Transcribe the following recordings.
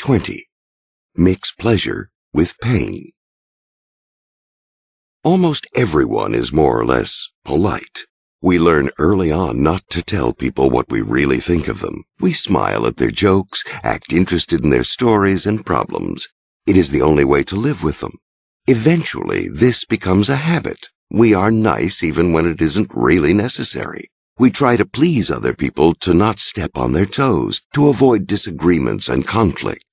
20. Mix pleasure with pain. Almost everyone is more or less polite. We learn early on not to tell people what we really think of them. We smile at their jokes, act interested in their stories and problems. It is the only way to live with them. Eventually, this becomes a habit. We are nice even when it isn't really necessary. We try to please other people to not step on their toes, to avoid disagreements and conflict.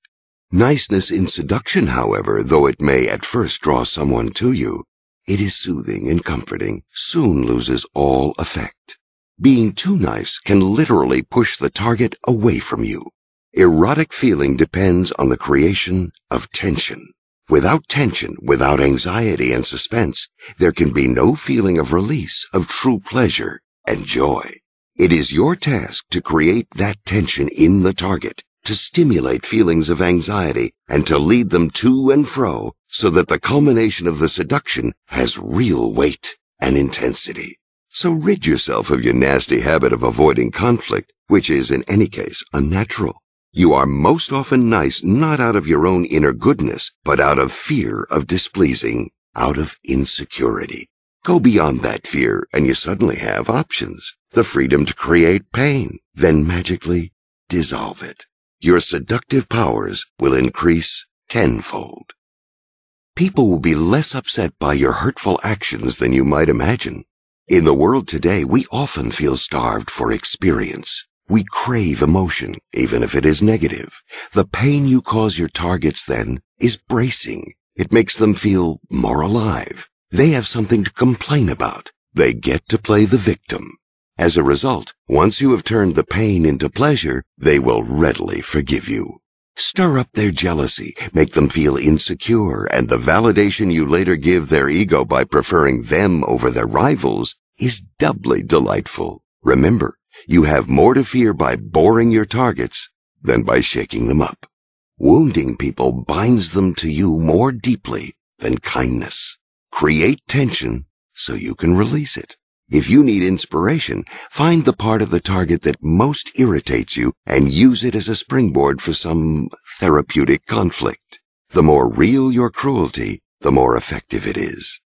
Niceness in seduction, however, though it may at first draw someone to you, it is soothing and comforting, soon loses all effect. Being too nice can literally push the target away from you. Erotic feeling depends on the creation of tension. Without tension, without anxiety and suspense, there can be no feeling of release, of true pleasure and joy. It is your task to create that tension in the target, to stimulate feelings of anxiety and to lead them to and fro so that the culmination of the seduction has real weight and intensity. So rid yourself of your nasty habit of avoiding conflict, which is in any case unnatural. You are most often nice not out of your own inner goodness, but out of fear of displeasing, out of insecurity. Go beyond that fear and you suddenly have options. The freedom to create pain, then magically dissolve it your seductive powers will increase tenfold. People will be less upset by your hurtful actions than you might imagine. In the world today, we often feel starved for experience. We crave emotion, even if it is negative. The pain you cause your targets then is bracing. It makes them feel more alive. They have something to complain about. They get to play the victim. As a result, once you have turned the pain into pleasure, they will readily forgive you. Stir up their jealousy, make them feel insecure, and the validation you later give their ego by preferring them over their rivals is doubly delightful. Remember, you have more to fear by boring your targets than by shaking them up. Wounding people binds them to you more deeply than kindness. Create tension so you can release it. If you need inspiration, find the part of the target that most irritates you and use it as a springboard for some therapeutic conflict. The more real your cruelty, the more effective it is.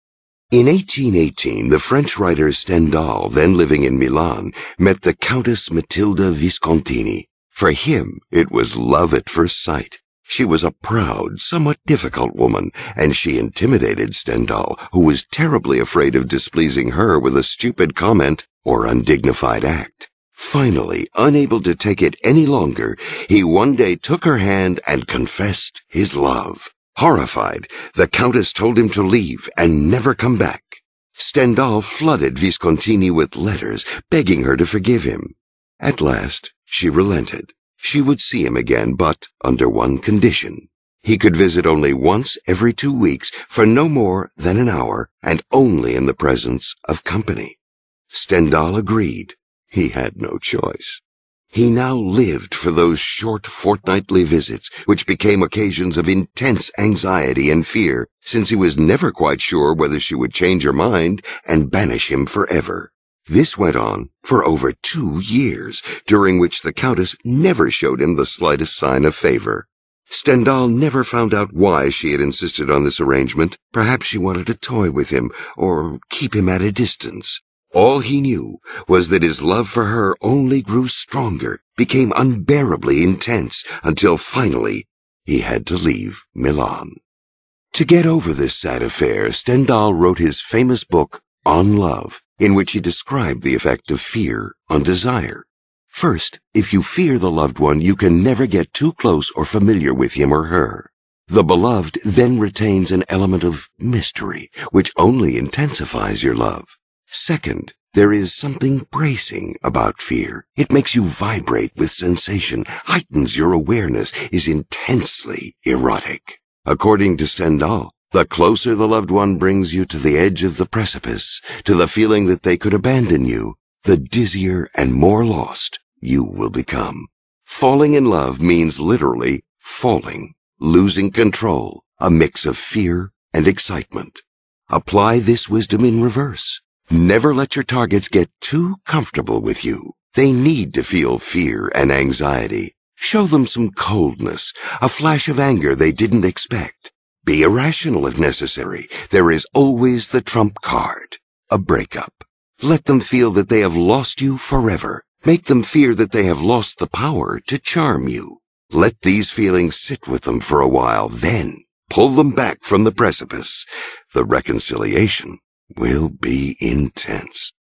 In 1818, the French writer Stendhal, then living in Milan, met the Countess Matilda Viscontini. For him, it was love at first sight. She was a proud, somewhat difficult woman, and she intimidated Stendhal, who was terribly afraid of displeasing her with a stupid comment or undignified act. Finally, unable to take it any longer, he one day took her hand and confessed his love. Horrified, the Countess told him to leave and never come back. Stendhal flooded Viscontini with letters, begging her to forgive him. At last, she relented. She would see him again, but under one condition. He could visit only once every two weeks for no more than an hour and only in the presence of company. Stendhal agreed. He had no choice. He now lived for those short fortnightly visits, which became occasions of intense anxiety and fear, since he was never quite sure whether she would change her mind and banish him forever. This went on for over two years, during which the Countess never showed him the slightest sign of favor. Stendhal never found out why she had insisted on this arrangement. Perhaps she wanted to toy with him, or keep him at a distance. All he knew was that his love for her only grew stronger, became unbearably intense, until finally he had to leave Milan. To get over this sad affair, Stendhal wrote his famous book, On Love, in which he described the effect of fear on desire. First, if you fear the loved one, you can never get too close or familiar with him or her. The beloved then retains an element of mystery, which only intensifies your love. Second, there is something bracing about fear. It makes you vibrate with sensation, heightens your awareness, is intensely erotic. According to Stendhal, the closer the loved one brings you to the edge of the precipice, to the feeling that they could abandon you, the dizzier and more lost you will become. Falling in love means literally falling, losing control, a mix of fear and excitement. Apply this wisdom in reverse. Never let your targets get too comfortable with you. They need to feel fear and anxiety. Show them some coldness, a flash of anger they didn't expect. Be irrational if necessary. There is always the trump card, a breakup. Let them feel that they have lost you forever. Make them fear that they have lost the power to charm you. Let these feelings sit with them for a while, then pull them back from the precipice. The reconciliation will be intense.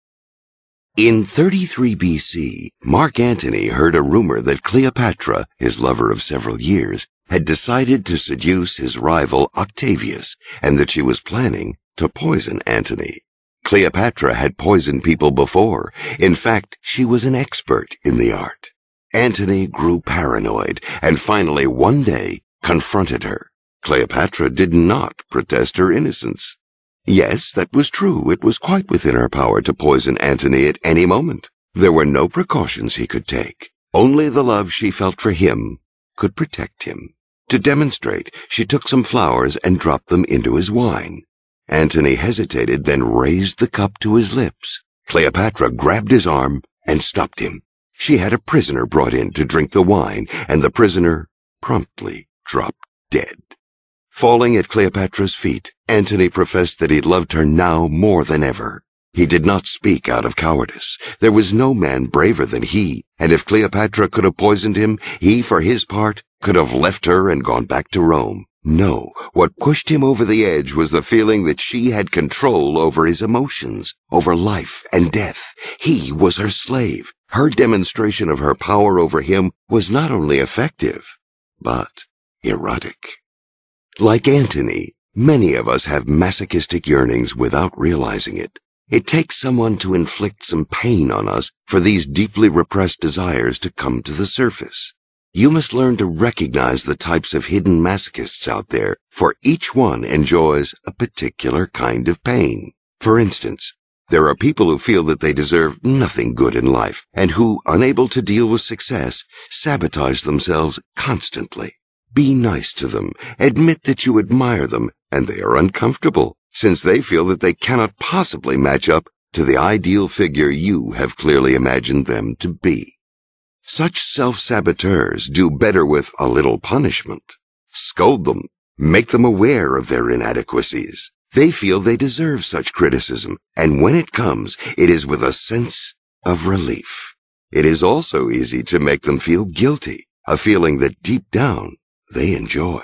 In 33 BC, Mark Antony heard a rumor that Cleopatra, his lover of several years, had decided to seduce his rival Octavius and that she was planning to poison Antony. Cleopatra had poisoned people before. In fact, she was an expert in the art. Antony grew paranoid and finally one day confronted her. Cleopatra did not protest her innocence. Yes, that was true. It was quite within her power to poison Antony at any moment. There were no precautions he could take. Only the love she felt for him could protect him. To demonstrate, she took some flowers and dropped them into his wine. Antony hesitated, then raised the cup to his lips. Cleopatra grabbed his arm and stopped him. She had a prisoner brought in to drink the wine, and the prisoner promptly dropped dead. Falling at Cleopatra's feet, Antony professed that he loved her now more than ever. He did not speak out of cowardice. There was no man braver than he, and if Cleopatra could have poisoned him, he, for his part, could have left her and gone back to Rome. No, what pushed him over the edge was the feeling that she had control over his emotions, over life and death. He was her slave. Her demonstration of her power over him was not only effective, but erotic. Like Antony, many of us have masochistic yearnings without realizing it. It takes someone to inflict some pain on us for these deeply repressed desires to come to the surface. You must learn to recognize the types of hidden masochists out there, for each one enjoys a particular kind of pain. For instance, there are people who feel that they deserve nothing good in life and who, unable to deal with success, sabotage themselves constantly. Be nice to them, admit that you admire them, and they are uncomfortable, since they feel that they cannot possibly match up to the ideal figure you have clearly imagined them to be. Such self-saboteurs do better with a little punishment. Scold them, make them aware of their inadequacies. They feel they deserve such criticism, and when it comes, it is with a sense of relief. It is also easy to make them feel guilty, a feeling that deep down they enjoy.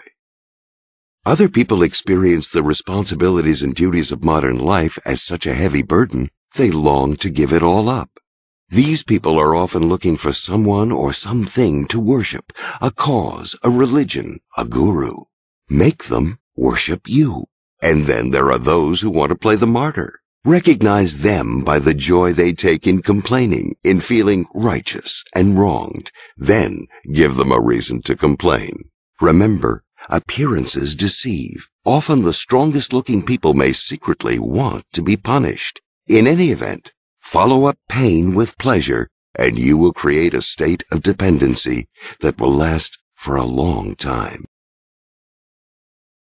Other people experience the responsibilities and duties of modern life as such a heavy burden, they long to give it all up. These people are often looking for someone or something to worship, a cause, a religion, a guru. Make them worship you. And then there are those who want to play the martyr. Recognize them by the joy they take in complaining, in feeling righteous and wronged. Then give them a reason to complain. Remember, appearances deceive. Often the strongest looking people may secretly want to be punished. In any event, follow up pain with pleasure, and you will create a state of dependency that will last for a long time.